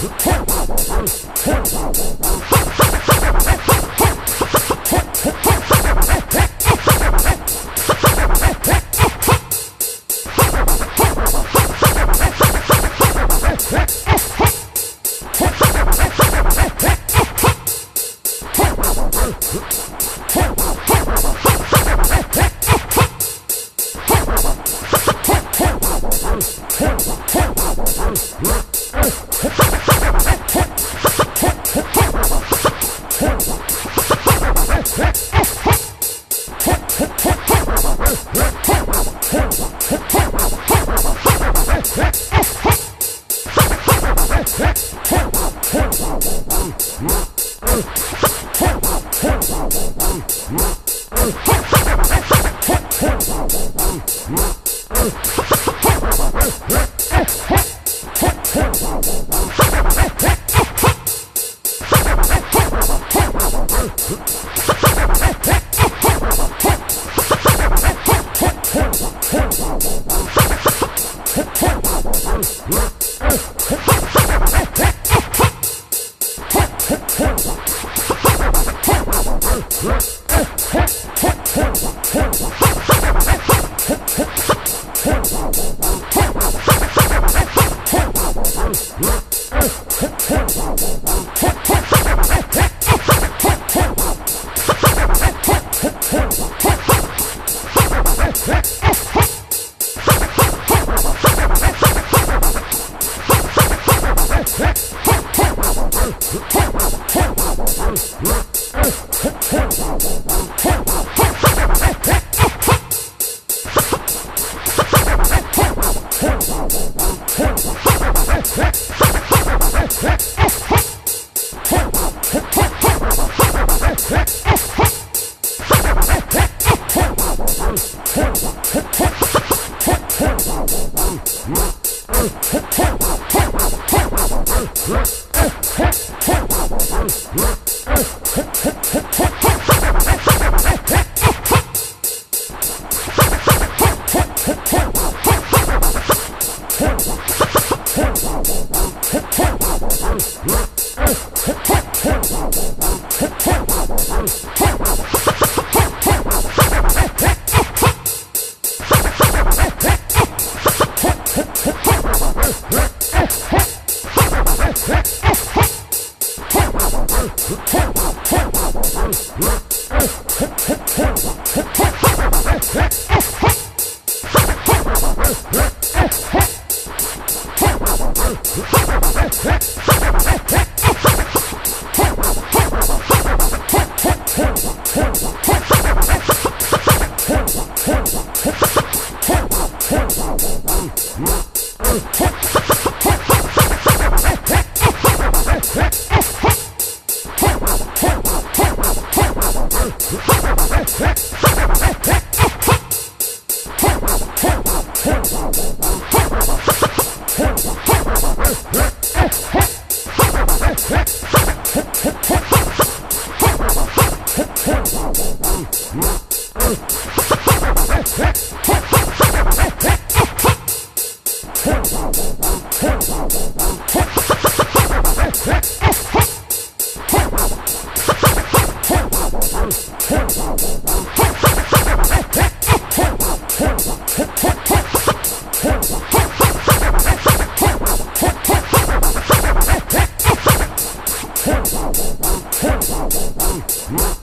Huh? Hey! Right. Hit! Hey! Huh?